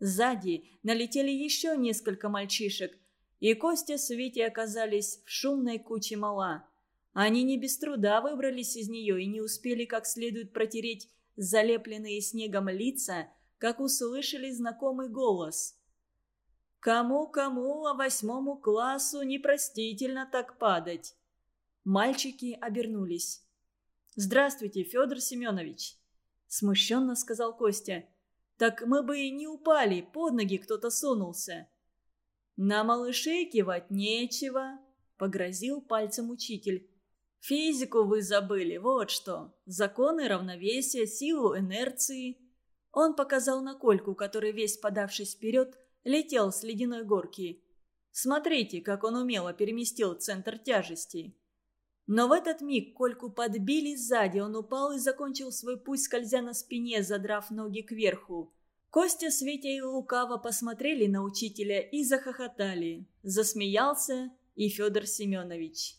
Сзади налетели еще несколько мальчишек, и Костя с Витей оказались в шумной куче мала. Они не без труда выбрались из нее и не успели как следует протереть залепленные снегом лица, как услышали знакомый голос. Кому-кому, а восьмому классу непростительно так падать. Мальчики обернулись. «Здравствуйте, Федор Семенович», – смущенно сказал Костя. «Так мы бы и не упали, под ноги кто-то сунулся». На малышей кивать нечего, погрозил пальцем учитель. Физику вы забыли, вот что. Законы равновесия, силу инерции. Он показал на Кольку, который, весь подавшись вперед, летел с ледяной горки. Смотрите, как он умело переместил центр тяжести. Но в этот миг Кольку подбили сзади, он упал и закончил свой путь, скользя на спине, задрав ноги кверху. Костя с Витей лукаво посмотрели на учителя и захохотали. Засмеялся и Федор Семенович.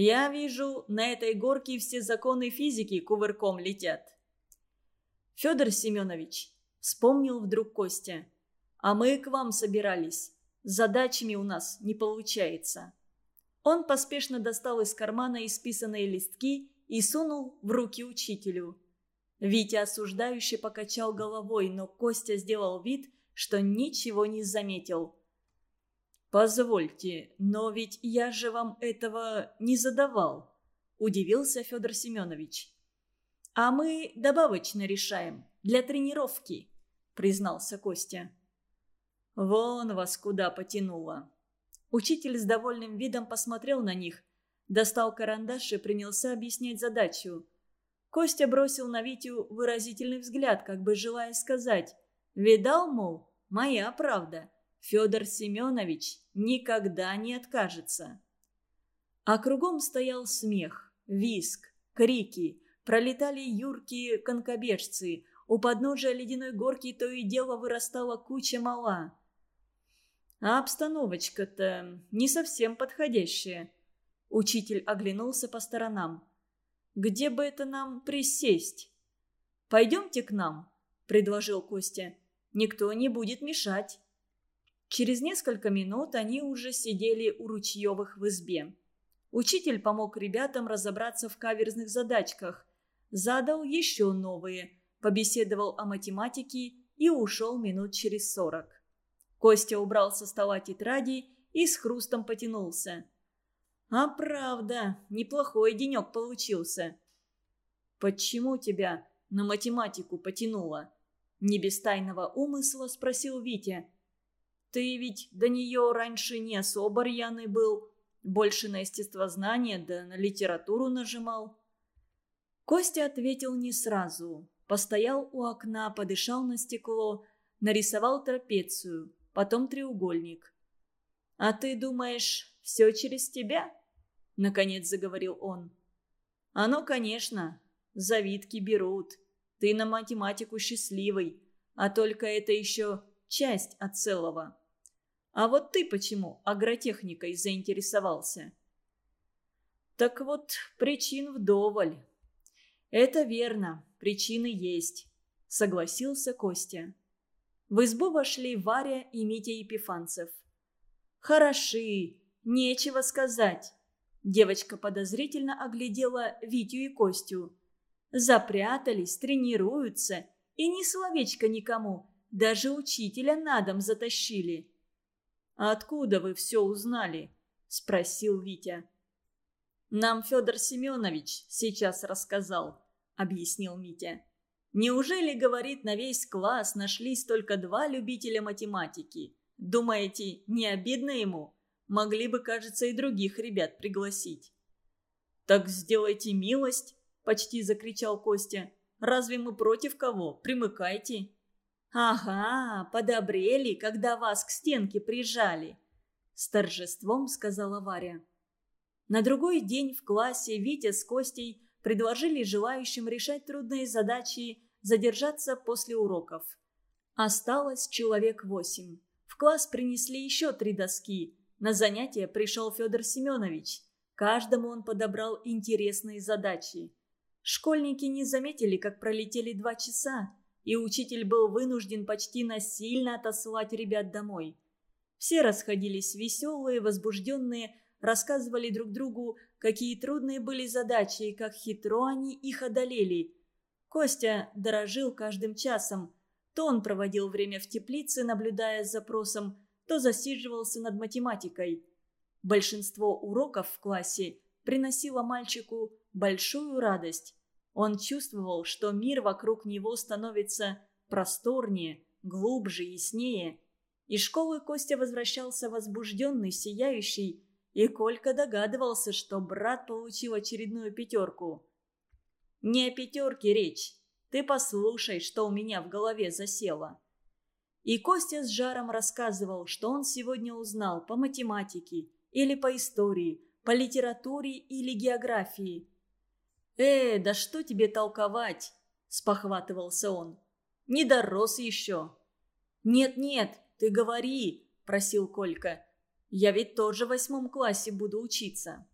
«Я вижу, на этой горке все законы физики кувырком летят». «Федор Семенович», — вспомнил вдруг Костя, — «а мы к вам собирались. С задачами у нас не получается». Он поспешно достал из кармана исписанные листки и сунул в руки учителю. Витя осуждающе покачал головой, но Костя сделал вид, что ничего не заметил. «Позвольте, но ведь я же вам этого не задавал», – удивился Федор Семенович. «А мы добавочно решаем, для тренировки», – признался Костя. «Вон вас куда потянуло». Учитель с довольным видом посмотрел на них, достал карандаш и принялся объяснять задачу. Костя бросил на Витю выразительный взгляд, как бы желая сказать «Видал, мол, моя правда». Федор Семенович никогда не откажется. А кругом стоял смех, виск, крики, пролетали юркие конкобежцы, у подножия ледяной горки то и дело вырастала куча мала. А обстановочка-то не совсем подходящая. Учитель оглянулся по сторонам. «Где бы это нам присесть?» «Пойдемте к нам», — предложил Костя. «Никто не будет мешать». Через несколько минут они уже сидели у Ручьевых в избе. Учитель помог ребятам разобраться в каверзных задачках, задал еще новые, побеседовал о математике и ушел минут через сорок. Костя убрал со стола тетради и с хрустом потянулся. «А правда, неплохой денек получился». «Почему тебя на математику потянуло?» Не без тайного умысла спросил Витя. Ты ведь до нее раньше не особо рьяный был. Больше на естествознание да на литературу нажимал. Костя ответил не сразу. Постоял у окна, подышал на стекло, нарисовал трапецию, потом треугольник. «А ты думаешь, все через тебя?» Наконец заговорил он. «Оно, конечно. Завидки берут. Ты на математику счастливый. А только это еще часть от целого. А вот ты почему агротехникой заинтересовался? Так вот, причин вдоволь. Это верно, причины есть, согласился Костя. В избу вошли Варя и Митя Епифанцев. «Хороши, нечего сказать». Девочка подозрительно оглядела Витю и Костю. Запрятались, тренируются, и ни словечко никому, даже учителя на дом затащили. «А откуда вы все узнали?» – спросил Витя. «Нам Федор Семенович сейчас рассказал», – объяснил Митя. «Неужели, говорит, на весь класс нашлись только два любителя математики? Думаете, не обидно ему? Могли бы, кажется, и других ребят пригласить». «Так сделайте милость», – почти закричал Костя. «Разве мы против кого? Примыкайте». «Ага, подобрели, когда вас к стенке прижали», — с торжеством сказала Варя. На другой день в классе Витя с Костей предложили желающим решать трудные задачи задержаться после уроков. Осталось человек восемь. В класс принесли еще три доски. На занятие пришел Федор Семенович. Каждому он подобрал интересные задачи. Школьники не заметили, как пролетели два часа и учитель был вынужден почти насильно отослать ребят домой. Все расходились веселые, возбужденные, рассказывали друг другу, какие трудные были задачи и как хитро они их одолели. Костя дорожил каждым часом. То он проводил время в теплице, наблюдая за запросом, то засиживался над математикой. Большинство уроков в классе приносило мальчику большую радость. Он чувствовал, что мир вокруг него становится просторнее, глубже, яснее. Из школы Костя возвращался возбужденный, сияющий, и Колька догадывался, что брат получил очередную пятерку. «Не о пятерке речь. Ты послушай, что у меня в голове засело». И Костя с жаром рассказывал, что он сегодня узнал по математике или по истории, по литературе или географии. «Э, да что тебе толковать?» – спохватывался он. «Не дорос еще». «Нет-нет, ты говори», – просил Колька. «Я ведь тоже в восьмом классе буду учиться».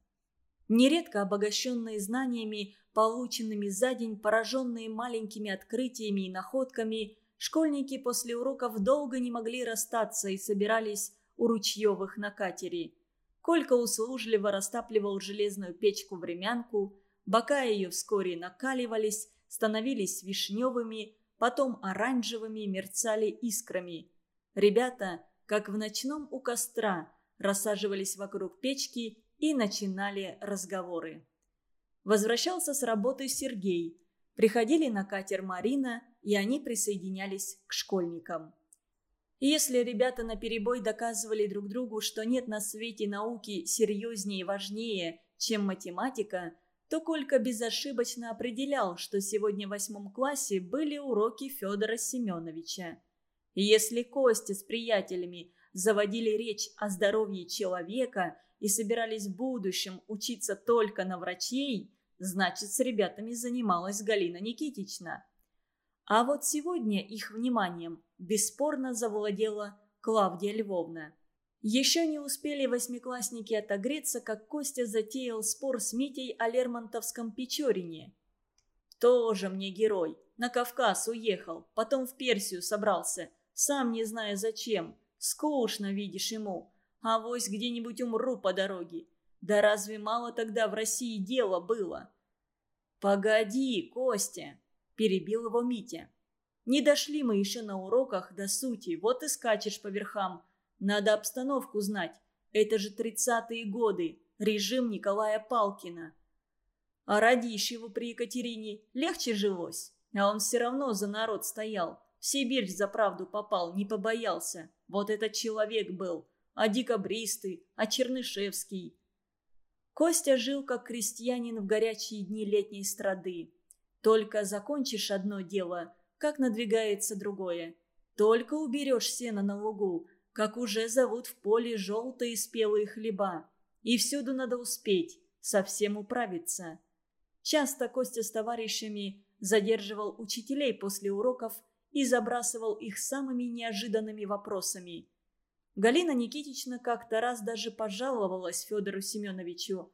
Нередко обогащенные знаниями, полученными за день, пораженные маленькими открытиями и находками, школьники после уроков долго не могли расстаться и собирались у Ручьевых на катере. Колька услужливо растапливал железную печку-времянку, бока ее вскоре накаливались, становились вишневыми, потом оранжевыми, мерцали искрами. Ребята, как в ночном у костра, рассаживались вокруг печки и начинали разговоры. Возвращался с работы Сергей. Приходили на катер Марина, и они присоединялись к школьникам. Если ребята наперебой доказывали друг другу, что нет на свете науки серьезнее и важнее, чем математика, то Колька безошибочно определял, что сегодня в восьмом классе были уроки Федора Семеновича. И если Костя с приятелями заводили речь о здоровье человека и собирались в будущем учиться только на врачей, значит, с ребятами занималась Галина Никитична. А вот сегодня их вниманием бесспорно завладела Клавдия Львовна. Еще не успели восьмиклассники отогреться, как Костя затеял спор с Митей о Лермонтовском Печорине. «Тоже мне герой. На Кавказ уехал, потом в Персию собрался, сам не зная зачем. Скучно, видишь ему. А вось где-нибудь умру по дороге. Да разве мало тогда в России дела было?» «Погоди, Костя!» – перебил его Митя. «Не дошли мы еще на уроках до сути, вот и скачешь по верхам. Надо обстановку знать. Это же тридцатые годы, режим Николая Палкина. А Радищеву при Екатерине легче жилось, а он все равно за народ стоял. В Сибирь за правду попал, не побоялся. Вот этот человек был. А декабристы, а Чернышевский. Костя жил как крестьянин в горячие дни летней страды. Только закончишь одно дело, как надвигается другое. Только уберешь сено на лугу, как уже зовут в поле желтые спелые хлеба. И всюду надо успеть, совсем управиться. Часто Костя с товарищами задерживал учителей после уроков и забрасывал их самыми неожиданными вопросами. Галина Никитична как-то раз даже пожаловалась Федору Семеновичу.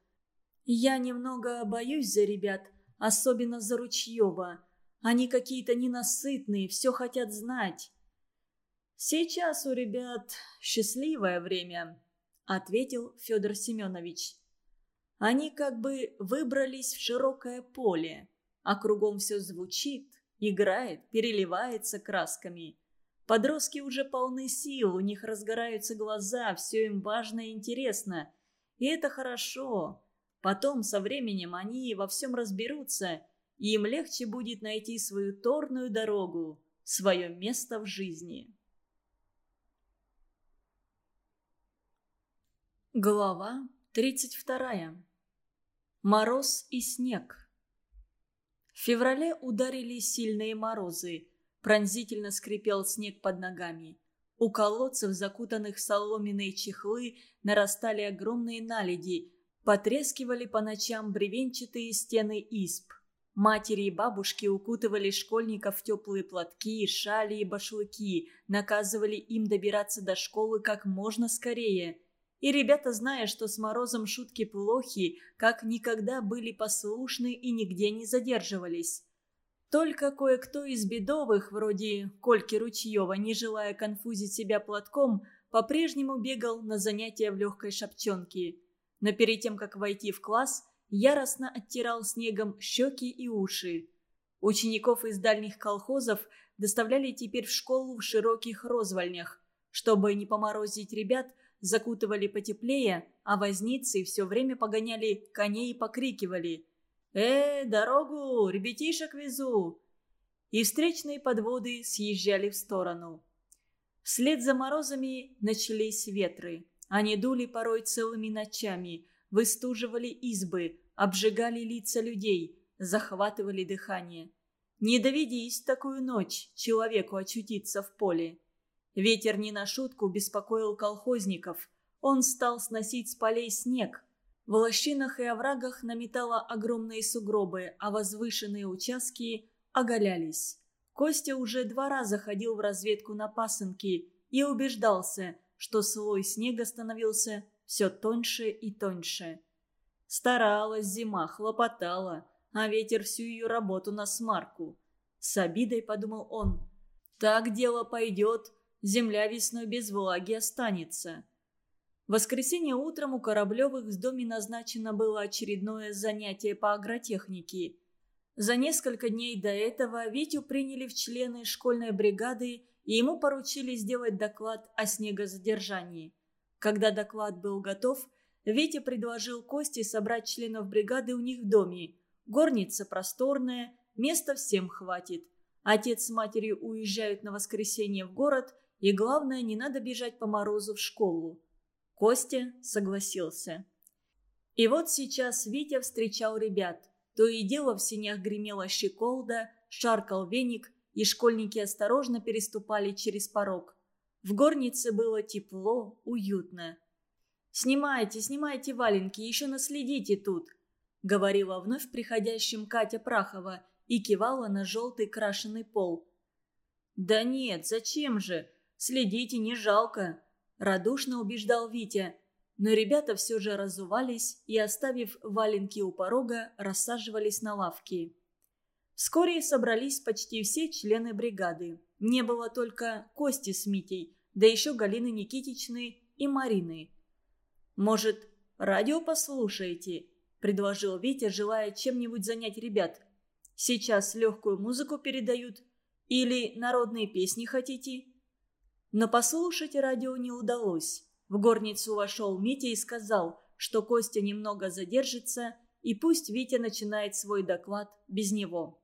«Я немного боюсь за ребят», особенно за Ручьева. Они какие-то ненасытные, все хотят знать. «Сейчас у ребят счастливое время», — ответил Федор Семенович. Они как бы выбрались в широкое поле, а кругом все звучит, играет, переливается красками. Подростки уже полны сил, у них разгораются глаза, все им важно и интересно. И это хорошо. Потом, со временем, они во всем разберутся, и им легче будет найти свою торную дорогу, свое место в жизни. Глава 32. Мороз и снег. В феврале ударили сильные морозы. Пронзительно скрипел снег под ногами. У колодцев, закутанных в соломенные чехлы, нарастали огромные наледи, Потрескивали по ночам бревенчатые стены исп. Матери и бабушки укутывали школьников в теплые платки, шали и башлыки, наказывали им добираться до школы как можно скорее. И ребята, зная, что с морозом шутки плохи, как никогда были послушны и нигде не задерживались. Только кое-кто из бедовых, вроде Кольки Ручьева, не желая конфузить себя платком, по-прежнему бегал на занятия в легкой шапчонке – но перед тем, как войти в класс, яростно оттирал снегом щеки и уши. Учеников из дальних колхозов доставляли теперь в школу в широких розвальнях. Чтобы не поморозить ребят, закутывали потеплее, а возницы все время погоняли коней и покрикивали «Э, дорогу, ребятишек везу!» И встречные подводы съезжали в сторону. Вслед за морозами начались ветры. Они дули порой целыми ночами, выстуживали избы, обжигали лица людей, захватывали дыхание. Не доведись такую ночь человеку очутиться в поле. Ветер не на шутку беспокоил колхозников. Он стал сносить с полей снег. В лощинах и оврагах наметало огромные сугробы, а возвышенные участки оголялись. Костя уже два раза ходил в разведку на пасынки и убеждался, что слой снега становился все тоньше и тоньше. Старалась зима, хлопотала, а ветер всю ее работу на смарку. С обидой подумал он. Так дело пойдет, земля весной без влаги останется. В воскресенье утром у Кораблевых в доме назначено было очередное занятие по агротехнике. За несколько дней до этого Витю приняли в члены школьной бригады и ему поручили сделать доклад о снегозадержании. Когда доклад был готов, Витя предложил Косте собрать членов бригады у них в доме. Горница просторная, места всем хватит. Отец с матерью уезжают на воскресенье в город, и главное, не надо бежать по морозу в школу. Костя согласился. И вот сейчас Витя встречал ребят. То и дело в синях гремела щеколда, шаркал веник – и школьники осторожно переступали через порог. В горнице было тепло, уютно. «Снимайте, снимайте валенки, еще наследите тут», — говорила вновь приходящим Катя Прахова и кивала на желтый крашеный пол. «Да нет, зачем же? Следите, не жалко», — радушно убеждал Витя. Но ребята все же разувались и, оставив валенки у порога, рассаживались на лавки. Вскоре собрались почти все члены бригады. Не было только Кости с Митей, да еще Галины Никитичны и Марины. «Может, радио послушаете?» – предложил Витя, желая чем-нибудь занять ребят. «Сейчас легкую музыку передают. Или народные песни хотите?» Но послушать радио не удалось. В горницу вошел Митя и сказал, что Костя немного задержится, и пусть Витя начинает свой доклад без него.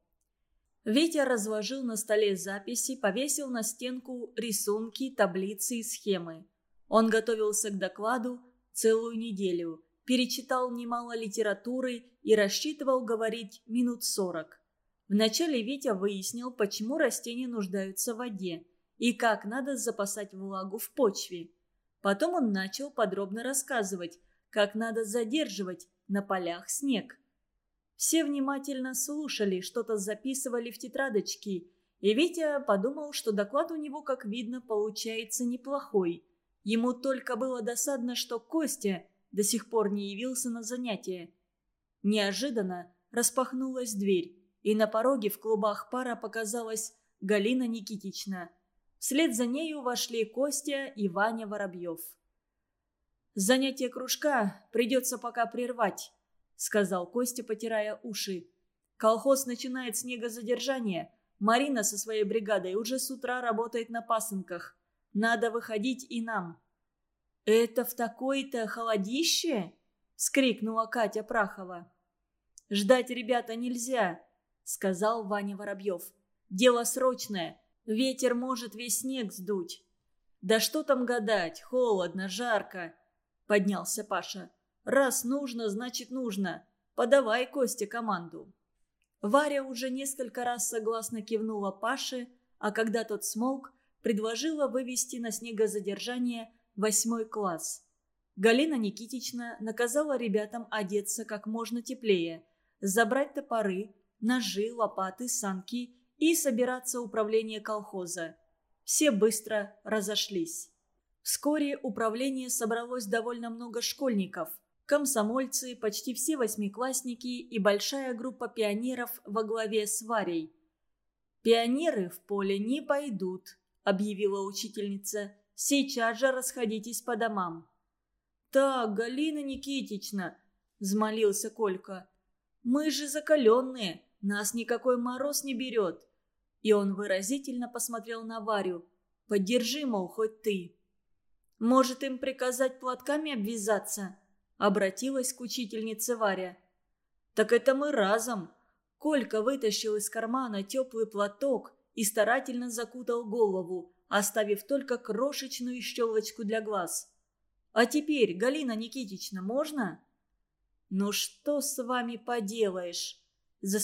Витя разложил на столе записи, повесил на стенку рисунки, таблицы и схемы. Он готовился к докладу целую неделю, перечитал немало литературы и рассчитывал говорить минут сорок. Вначале Витя выяснил, почему растения нуждаются в воде и как надо запасать влагу в почве. Потом он начал подробно рассказывать, как надо задерживать на полях снег. Все внимательно слушали, что-то записывали в тетрадочки, и Витя подумал, что доклад у него, как видно, получается неплохой. Ему только было досадно, что Костя до сих пор не явился на занятие. Неожиданно распахнулась дверь, и на пороге в клубах пара показалась Галина Никитична. Вслед за нею вошли Костя и Ваня Воробьев. «Занятие кружка придется пока прервать», — сказал Костя, потирая уши. «Колхоз начинает снегозадержание. Марина со своей бригадой уже с утра работает на пасынках. Надо выходить и нам». «Это в такое-то холодище?» — скрикнула Катя Прахова. «Ждать ребята нельзя», — сказал Ваня Воробьев. «Дело срочное. Ветер может весь снег сдуть». «Да что там гадать? Холодно, жарко», — поднялся Паша. Раз нужно, значит нужно. Подавай, Костя, команду». Варя уже несколько раз согласно кивнула Паше, а когда тот смолк, предложила вывести на снегозадержание восьмой класс. Галина Никитична наказала ребятам одеться как можно теплее, забрать топоры, ножи, лопаты, санки и собираться управление колхоза. Все быстро разошлись. Вскоре управление собралось довольно много школьников – комсомольцы, почти все восьмиклассники и большая группа пионеров во главе с Варей. «Пионеры в поле не пойдут», — объявила учительница. «Сейчас же расходитесь по домам». «Так, Галина Никитична», — взмолился Колька, — «мы же закаленные, нас никакой мороз не берет». И он выразительно посмотрел на Варю. «Поддержи, мол, хоть ты». «Может, им приказать платками обвязаться?» Обратилась к учительнице Варя. «Так это мы разом!» Колька вытащил из кармана теплый платок и старательно закутал голову, оставив только крошечную щелочку для глаз. «А теперь, Галина Никитична, можно?» «Ну что с вами поделаешь?»